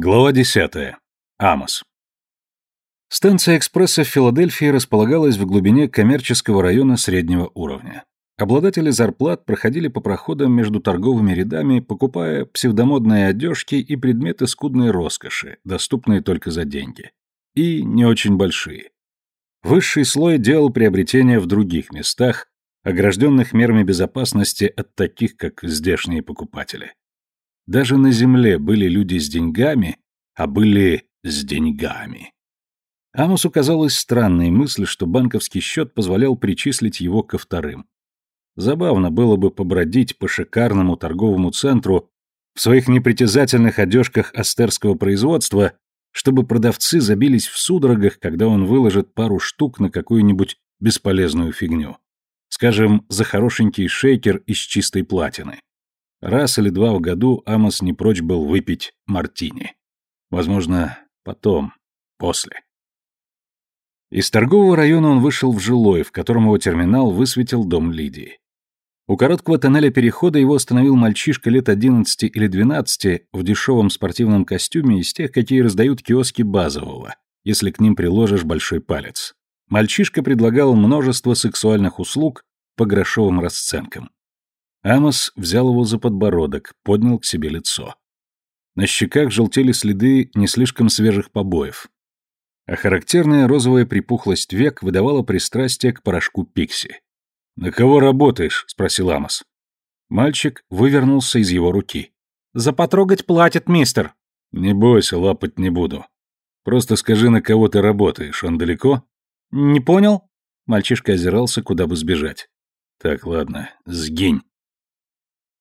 Глава 10. Амос. Станция экспресса в Филадельфии располагалась в глубине коммерческого района среднего уровня. Обладатели зарплат проходили по проходам между торговыми рядами, покупая псевдомодные одежки и предметы скудной роскоши, доступные только за деньги. И не очень большие. Высший слой делал приобретения в других местах, огражденных мерами безопасности от таких, как здешние покупатели. Даже на земле были люди с деньгами, а были с деньгами. Амосу казалась странной мысль, что банковский счет позволял причислить его ко вторым. Забавно было бы побродить по шикарному торговому центру в своих непритязательных одежках астерского производства, чтобы продавцы забились в судорогах, когда он выложит пару штук на какую-нибудь бесполезную фигню. Скажем, за хорошенький шейкер из чистой платины. Раз или два в году Амос не прочь был выпить мартини. Возможно, потом, после. Из торгового района он вышел в жилой, в котором его терминал высветил дом Лидии. У короткого тоннеля перехода его остановил мальчишка лет 11 или 12 в дешевом спортивном костюме из тех, какие раздают киоски базового, если к ним приложишь большой палец. Мальчишка предлагал множество сексуальных услуг по грошовым расценкам. Амос взял его за подбородок, поднял к себе лицо. На щеках желтели следы не слишком свежих побоев. А характерная розовая припухлость век выдавала пристрастие к порошку пикси. «На кого работаешь?» — спросил Амос. Мальчик вывернулся из его руки. «За потрогать платит, мистер». «Не бойся, лапать не буду. Просто скажи, на кого ты работаешь. Он далеко?» «Не понял?» Мальчишка озирался, куда бы сбежать. «Так, ладно, сгинь».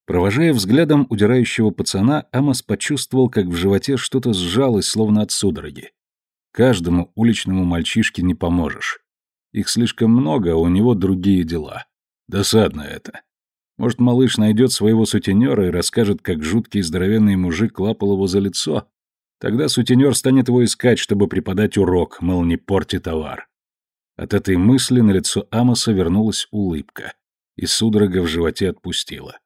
Провожая взглядом удирающего пацана, Амос почувствовал, как в животе что-то сжалось, словно от судороги. Каждому уличному мальчишке не поможешь. Их слишком много, а у него другие дела. Досадно это. Может, малыш найдет своего сутенера и расскажет, как жуткий здоровенный мужик лапал его за лицо? Тогда сутенер станет его искать, чтобы преподать урок, мол, не порти товар. От этой мысли на лицо Амоса вернулась улыбка, и судорога в животе отпустила.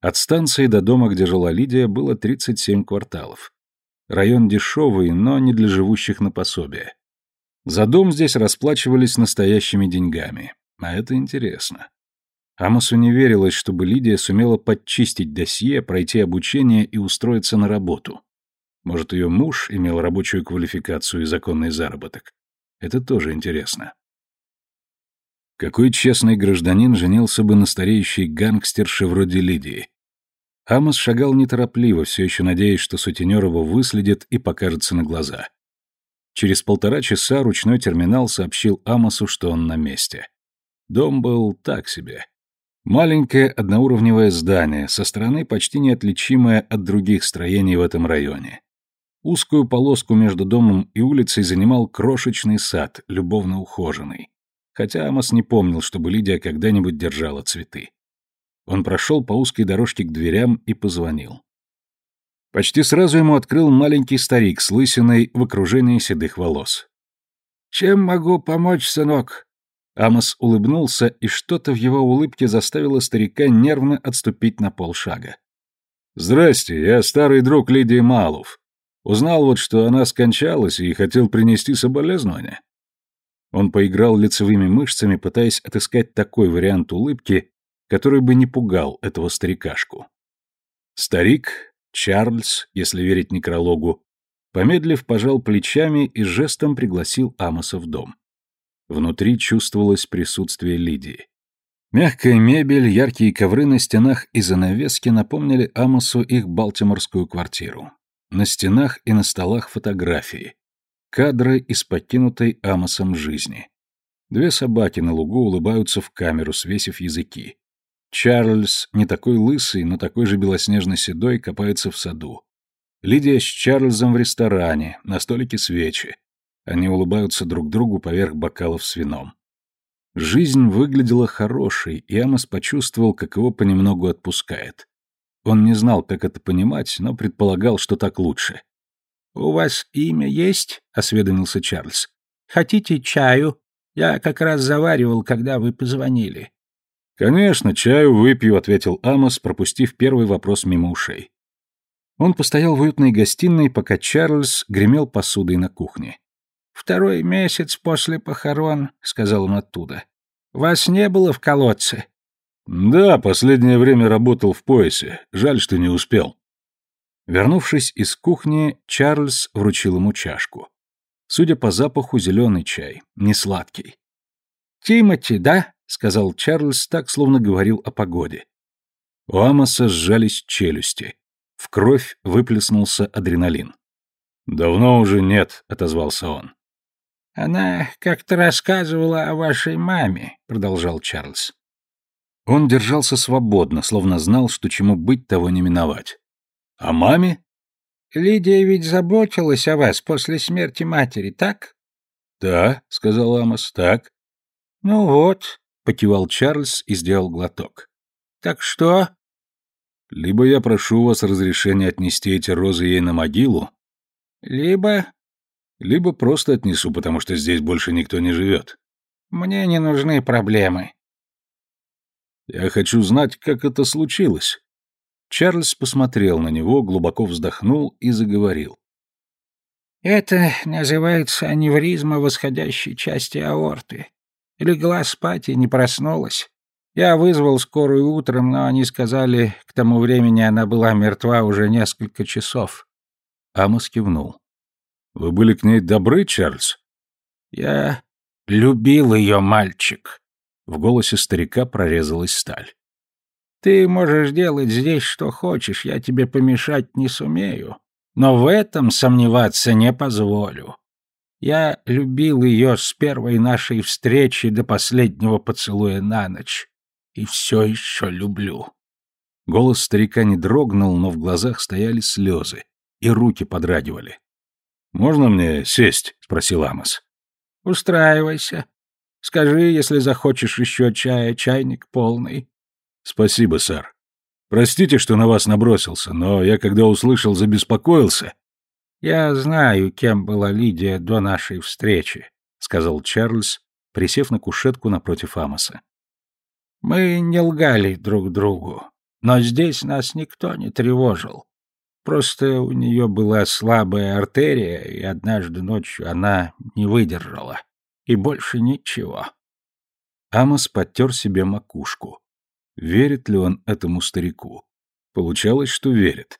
От станции до дома, где жила Лидия, было 37 кварталов. Район дешевый, но не для живущих на пособие. За дом здесь расплачивались настоящими деньгами. А это интересно. Амосу не верилось, чтобы Лидия сумела подчистить досье, пройти обучение и устроиться на работу. Может, ее муж имел рабочую квалификацию и законный заработок. Это тоже интересно. Какой честный гражданин женился бы на стареющей гангстерше вроде Лидии? Амос шагал неторопливо, все еще надеясь, что сутенер его выследит и покажется на глаза. Через полтора часа ручной терминал сообщил Амосу, что он на месте. Дом был так себе. Маленькое одноуровневое здание, со стороны почти неотличимое от других строений в этом районе. Узкую полоску между домом и улицей занимал крошечный сад, любовно ухоженный хотя Амос не помнил, чтобы Лидия когда-нибудь держала цветы. Он прошел по узкой дорожке к дверям и позвонил. Почти сразу ему открыл маленький старик с лысиной в окружении седых волос. «Чем могу помочь, сынок?» Амос улыбнулся, и что-то в его улыбке заставило старика нервно отступить на полшага. «Здрасте, я старый друг Лидии Малов. Узнал вот, что она скончалась и хотел принести соболезнования. Он поиграл лицевыми мышцами, пытаясь отыскать такой вариант улыбки, который бы не пугал этого старикашку. Старик, Чарльз, если верить некрологу, помедлив пожал плечами и жестом пригласил Амоса в дом. Внутри чувствовалось присутствие Лидии. Мягкая мебель, яркие ковры на стенах и занавески напомнили Амосу их балтиморскую квартиру. На стенах и на столах фотографии, Кадры из покинутой Амосом жизни. Две собаки на лугу улыбаются в камеру, свесив языки. Чарльз, не такой лысый, но такой же белоснежно-седой, копается в саду. Лидия с Чарльзом в ресторане, на столике свечи. Они улыбаются друг другу поверх бокалов с вином. Жизнь выглядела хорошей, и Амос почувствовал, как его понемногу отпускает. Он не знал, как это понимать, но предполагал, что так лучше. «У вас имя есть?» — осведомился Чарльз. «Хотите чаю? Я как раз заваривал, когда вы позвонили». «Конечно, чаю выпью», — ответил Амос, пропустив первый вопрос мимо ушей. Он постоял в уютной гостиной, пока Чарльз гремел посудой на кухне. «Второй месяц после похорон», — сказал он оттуда. «Вас не было в колодце?» «Да, последнее время работал в поясе. Жаль, что не успел». Вернувшись из кухни, Чарльз вручил ему чашку. Судя по запаху, зеленый чай, не сладкий. «Тимати, да?» — сказал Чарльз, так, словно говорил о погоде. У Амоса сжались челюсти. В кровь выплеснулся адреналин. «Давно уже нет», — отозвался он. «Она как-то рассказывала о вашей маме», — продолжал Чарльз. Он держался свободно, словно знал, что чему быть, того не миновать. «О маме?» «Лидия ведь заботилась о вас после смерти матери, так?» «Да», — сказал Амос, — «так». «Ну вот», — покивал Чарльз и сделал глоток. «Так что?» Либо я прошу вас разрешения отнести эти розы ей на могилу, либо... Либо просто отнесу, потому что здесь больше никто не живет. Мне не нужны проблемы. Я хочу знать, как это случилось. Чарльз посмотрел на него, глубоко вздохнул и заговорил. Это называется аневризма восходящей части аорты. Легла спать и не проснулась. Я вызвал скорую утром, но они сказали, к тому времени она была мертва уже несколько часов. Амос кивнул. «Вы были к ней добры, Чарльз?» «Я любил ее, мальчик». В голосе старика прорезалась сталь. «Ты можешь делать здесь что хочешь, я тебе помешать не сумею. Но в этом сомневаться не позволю. Я любил ее с первой нашей встречи до последнего поцелуя на ночь и все еще люблю». Голос старика не дрогнул, но в глазах стояли слезы, и руки подрагивали. «Можно мне сесть?» — спросил Амос. «Устраивайся. Скажи, если захочешь еще чая, чайник полный». «Спасибо, сэр. Простите, что на вас набросился, но я, когда услышал, забеспокоился». «Я знаю, кем была Лидия до нашей встречи», — сказал Чарльз, присев на кушетку напротив Амоса. Мы не лгали друг другу, но здесь нас никто не тревожил. Просто у нее была слабая артерия, и однажды ночью она не выдержала. И больше ничего. Амос подтер себе макушку. Верит ли он этому старику? Получалось, что верит.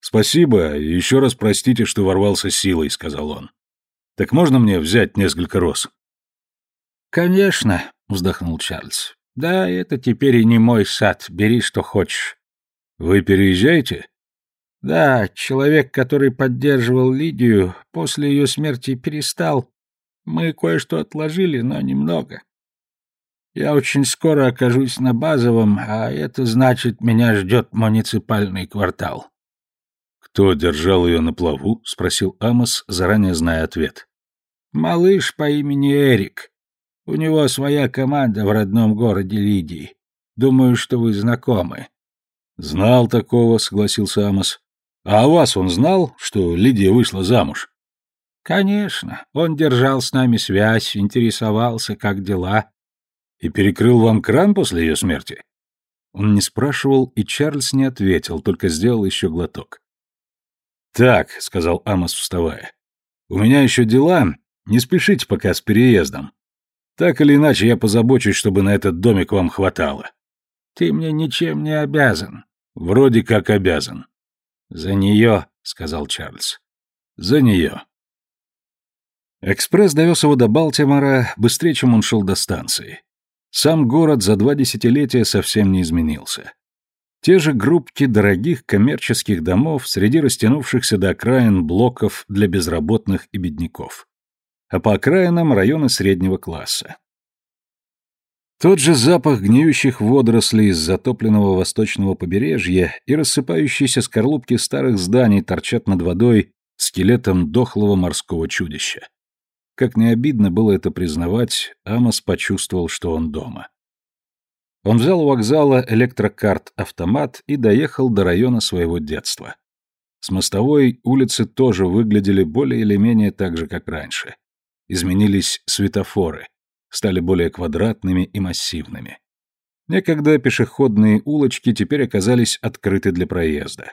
«Спасибо, еще раз простите, что ворвался силой», — сказал он. «Так можно мне взять несколько роз?» «Конечно», — вздохнул Чарльз. Да, это теперь и не мой сад, бери что хочешь. Вы переезжаете? Да, человек, который поддерживал Лидию, после ее смерти перестал. Мы кое-что отложили, но немного. Я очень скоро окажусь на базовом, а это значит, меня ждет муниципальный квартал. Кто держал ее на плаву? спросил Амос, заранее зная ответ. Малыш по имени Эрик. У него своя команда в родном городе Лидии. Думаю, что вы знакомы». «Знал такого», — согласился Амос. «А о вас он знал, что Лидия вышла замуж?» «Конечно. Он держал с нами связь, интересовался, как дела». «И перекрыл вам кран после ее смерти?» Он не спрашивал, и Чарльз не ответил, только сделал еще глоток. «Так», — сказал Амос, вставая, — «у меня еще дела. Не спешите пока с переездом. Так или иначе, я позабочусь, чтобы на этот домик вам хватало. Ты мне ничем не обязан. Вроде как обязан. За нее, сказал Чарльз. За нее. Экспресс довез его до Балтимора быстрее, чем он шел до станции. Сам город за два десятилетия совсем не изменился. Те же группки дорогих коммерческих домов среди растянувшихся до окраин блоков для безработных и бедняков а по окраинам районы среднего класса. Тот же запах гниющих водорослей из затопленного восточного побережья и рассыпающиеся скорлупки старых зданий торчат над водой скелетом дохлого морского чудища. Как не обидно было это признавать, Амос почувствовал, что он дома. Он взял у вокзала электрокарт-автомат и доехал до района своего детства. С мостовой улицы тоже выглядели более или менее так же, как раньше. Изменились светофоры, стали более квадратными и массивными. Некогда пешеходные улочки теперь оказались открыты для проезда.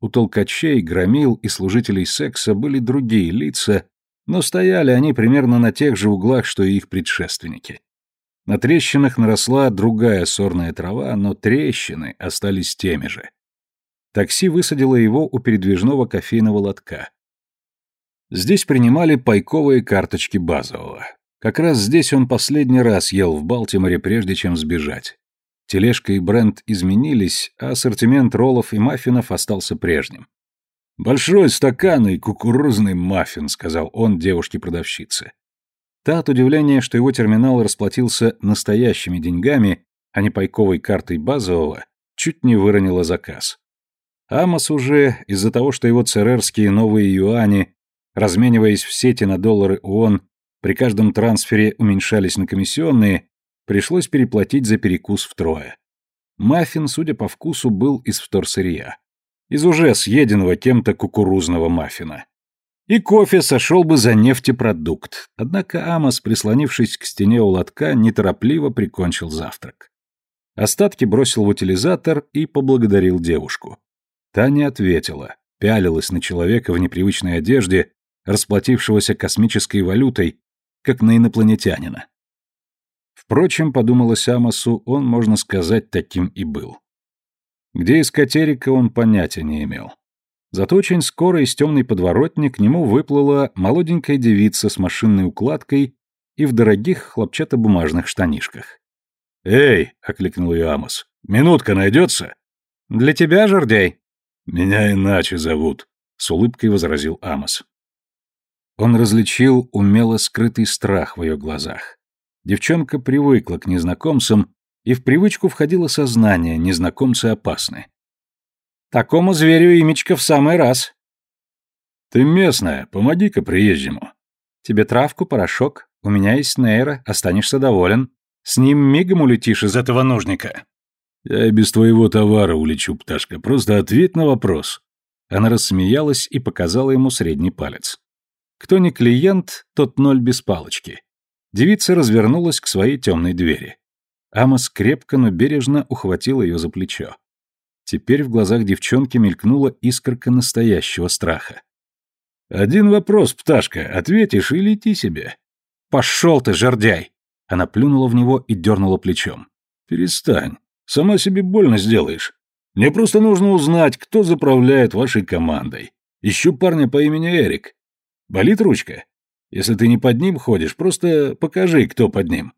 У толкачей, громил и служителей секса были другие лица, но стояли они примерно на тех же углах, что и их предшественники. На трещинах наросла другая сорная трава, но трещины остались теми же. Такси высадило его у передвижного кофейного лотка. Здесь принимали пайковые карточки базового. Как раз здесь он последний раз ел в Балтиморе, прежде чем сбежать. Тележка и бренд изменились, а ассортимент роллов и маффинов остался прежним. «Большой стакан и кукурузный маффин», — сказал он девушке-продавщице. Та от удивления, что его терминал расплатился настоящими деньгами, а не пайковой картой базового, чуть не выронила заказ. Амос уже, из-за того, что его церерские новые юани, размениваясь в сети на доллары ООН, при каждом трансфере уменьшались на комиссионные, Пришлось переплатить за перекус втрое. Маффин, судя по вкусу, был из вторсырья. Из уже съеденного кем-то кукурузного маффина. И кофе сошел бы за нефтепродукт. Однако Амос, прислонившись к стене у лотка, неторопливо прикончил завтрак. Остатки бросил в утилизатор и поблагодарил девушку. Та не ответила, пялилась на человека в непривычной одежде, расплатившегося космической валютой, как на инопланетянина. Впрочем, подумалось Амосу, он, можно сказать, таким и был. Где искать Эрика, он понятия не имел. Зато очень скоро из темной подворотни к нему выплыла молоденькая девица с машинной укладкой и в дорогих хлопчатобумажных штанишках. «Эй!» — окликнул ее Амос. «Минутка найдется?» «Для тебя, жердяй?» «Меня иначе зовут», — с улыбкой возразил Амос. Он различил умело скрытый страх в ее глазах. Девчонка привыкла к незнакомцам, и в привычку входило сознание, незнакомцы опасны. Такому зверю имечко в самый раз. Ты местная, помоги-ка приезжему. Тебе травку, порошок, у меня есть нейро, останешься доволен. С ним мигом улетишь из этого нужника. Я и без твоего товара улечу, пташка, просто ответь на вопрос. Она рассмеялась и показала ему средний палец. Кто не клиент, тот ноль без палочки. Девица развернулась к своей темной двери. Амос крепко, но бережно ухватил ее за плечо. Теперь в глазах девчонки мелькнула искорка настоящего страха. «Один вопрос, пташка, ответишь и лети себе». «Пошел ты, жердяй!» Она плюнула в него и дернула плечом. «Перестань. Сама себе больно сделаешь. Мне просто нужно узнать, кто заправляет вашей командой. Ищу парня по имени Эрик. Болит ручка?» Если ты не под ним ходишь, просто покажи, кто под ним».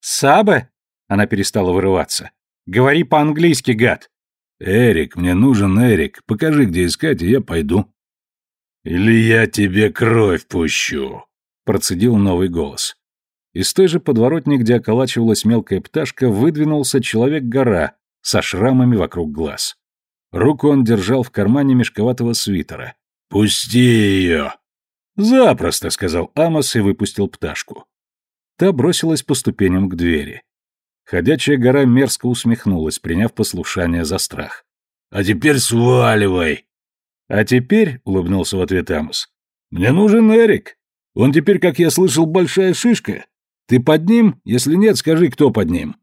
«Саба?» — она перестала вырываться. «Говори по-английски, гад!» «Эрик, мне нужен Эрик. Покажи, где искать, и я пойду». «Или я тебе кровь пущу», — процедил новый голос. Из той же подворотни, где околачивалась мелкая пташка, выдвинулся человек-гора со шрамами вокруг глаз. Руку он держал в кармане мешковатого свитера. «Пусти ее!» «Запросто», — сказал Амос и выпустил пташку. Та бросилась по ступеням к двери. Ходячая гора мерзко усмехнулась, приняв послушание за страх. «А теперь сваливай!» «А теперь», — улыбнулся в ответ Амос, — «мне нужен Эрик. Он теперь, как я слышал, большая шишка. Ты под ним? Если нет, скажи, кто под ним».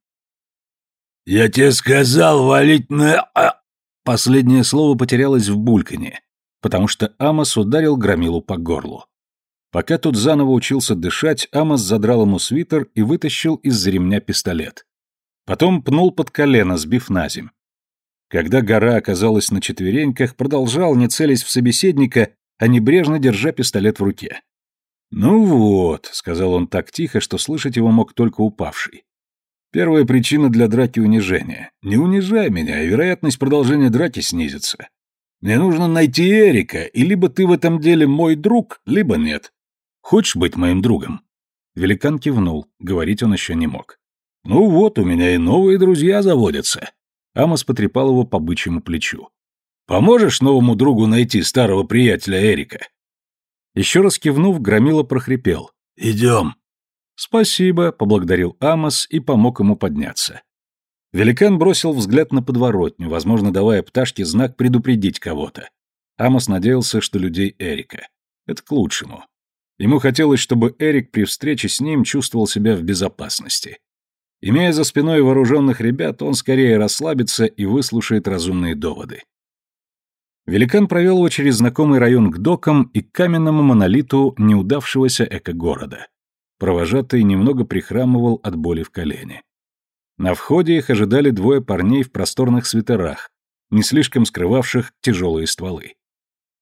«Я тебе сказал валить на...» а!» Последнее слово потерялось в бульканье потому что Амос ударил громилу по горлу. Пока тот заново учился дышать, Амос задрал ему свитер и вытащил из-за ремня пистолет. Потом пнул под колено, сбив на земь. Когда гора оказалась на четвереньках, продолжал, не целясь в собеседника, а небрежно держа пистолет в руке. «Ну вот», — сказал он так тихо, что слышать его мог только упавший. «Первая причина для драки — унижения. Не унижай меня, и вероятность продолжения драки снизится. Мне нужно найти Эрика, и либо ты в этом деле мой друг, либо нет. Хочешь быть моим другом?» Великан кивнул, говорить он еще не мог. «Ну вот, у меня и новые друзья заводятся». Амос потрепал его по бычьему плечу. «Поможешь новому другу найти старого приятеля Эрика?» Еще раз кивнув, Громила прохрипел. «Идем». «Спасибо», — поблагодарил Амос и помог ему подняться. Великан бросил взгляд на подворотню, возможно, давая пташке знак предупредить кого-то. Амос надеялся, что людей Эрика. Это к лучшему. Ему хотелось, чтобы Эрик при встрече с ним чувствовал себя в безопасности. Имея за спиной вооруженных ребят, он скорее расслабится и выслушает разумные доводы. Великан провел его через знакомый район к докам и к каменному монолиту неудавшегося эко-города. Провожатый немного прихрамывал от боли в колене. На входе их ожидали двое парней в просторных свитерах, не слишком скрывавших тяжелые стволы.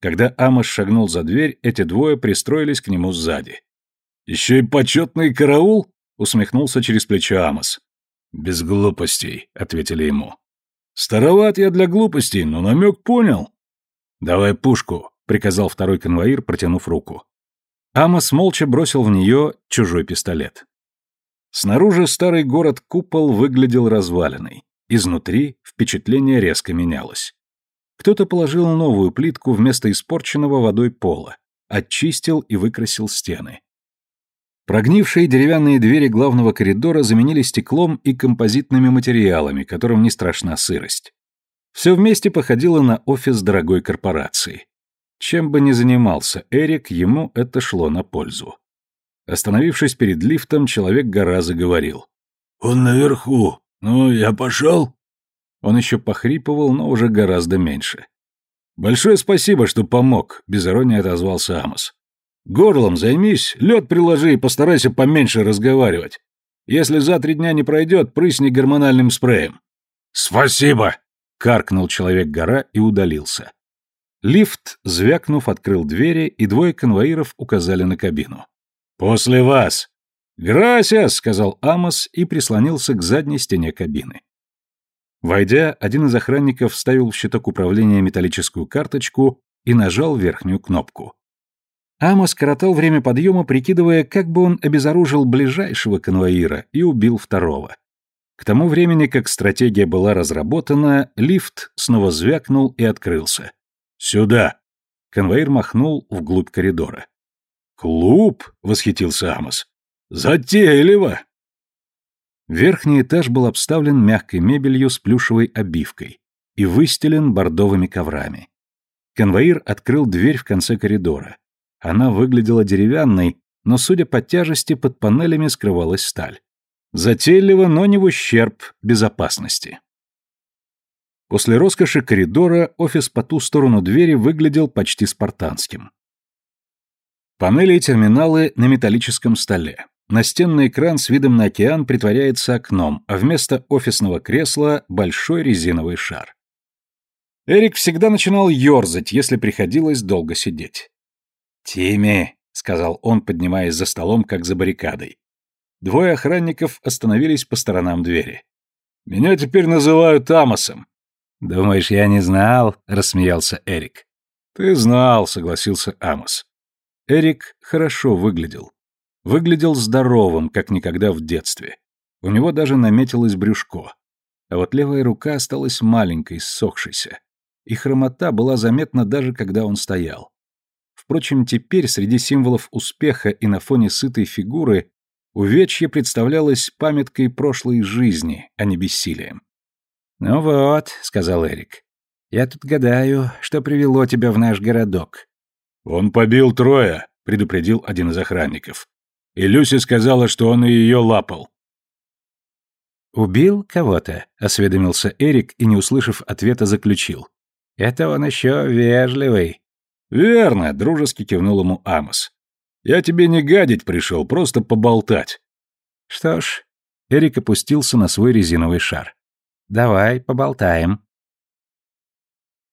Когда Амос шагнул за дверь, эти двое пристроились к нему сзади. «Еще и почетный караул?» — усмехнулся через плечо Амос. «Без глупостей», — ответили ему. «Староват я для глупостей, но намек понял». «Давай пушку», — приказал второй конвоир, протянув руку. Амос молча бросил в нее чужой пистолет. Снаружи старый город-купол выглядел разваленный. Изнутри впечатление резко менялось. Кто-то положил новую плитку вместо испорченного водой пола, очистил и выкрасил стены. Прогнившие деревянные двери главного коридора заменили стеклом и композитными материалами, которым не страшна сырость. Все вместе походило на офис дорогой корпорации. Чем бы ни занимался Эрик, ему это шло на пользу. Остановившись перед лифтом, человек-гора заговорил. «Он наверху. Ну, я пошел?» Он еще похрипывал, но уже гораздо меньше. «Большое спасибо, что помог», — без иронии отозвался Амос. «Горлом займись, лед приложи и постарайся поменьше разговаривать. Если за три дня не пройдет, прысни гормональным спреем». «Спасибо!» Каркнул человек-гора и удалился. Лифт, звякнув, открыл двери, и двое конвоиров указали на кабину. «После вас!» «Грасиас!» — сказал Амос и прислонился к задней стене кабины. Войдя, один из охранников вставил в щиток управления металлическую карточку и нажал верхнюю кнопку. Амос коротал время подъема, прикидывая, как бы он обезоружил ближайшего конвоира и убил второго. К тому времени, как стратегия была разработана, лифт снова звякнул и открылся. «Сюда!» Конвоир махнул вглубь коридора. «Клуб!» — восхитился Амос. «Затейливо!» Верхний этаж был обставлен мягкой мебелью с плюшевой обивкой и выстелен бордовыми коврами. Конвоир открыл дверь в конце коридора. Она выглядела деревянной, но, судя по тяжести, под панелями скрывалась сталь. Затейливо, но не в ущерб безопасности. После роскоши коридора офис по ту сторону двери выглядел почти спартанским. Панели и терминалы на металлическом столе. Настенный экран с видом на океан притворяется окном, а вместо офисного кресла – большой резиновый шар. Эрик всегда начинал ерзать, если приходилось долго сидеть. «Тимми», — сказал он, поднимаясь за столом, как за баррикадой. Двое охранников остановились по сторонам двери. «Меня теперь называют Амосом». «Думаешь, я не знал?» — рассмеялся Эрик. «Ты знал», — согласился Амос. Эрик хорошо выглядел. Выглядел здоровым, как никогда в детстве. У него даже наметилось брюшко. А вот левая рука осталась маленькой, ссохшейся. И хромота была заметна даже когда он стоял. Впрочем, теперь среди символов успеха и на фоне сытой фигуры Увечье представлялось памяткой прошлой жизни, а не бессилием. «Ну вот», — сказал Эрик, — «я тут гадаю, что привело тебя в наш городок». «Он побил трое», — предупредил один из охранников. «И Люси сказала, что он и ее лапал». «Убил кого-то?» — осведомился Эрик и, не услышав ответа, заключил. «Это он еще вежливый». «Верно», — дружески кивнул ему Амос. Я тебе не гадить пришел, просто поболтать. Что ж, Эрик опустился на свой резиновый шар. Давай, поболтаем.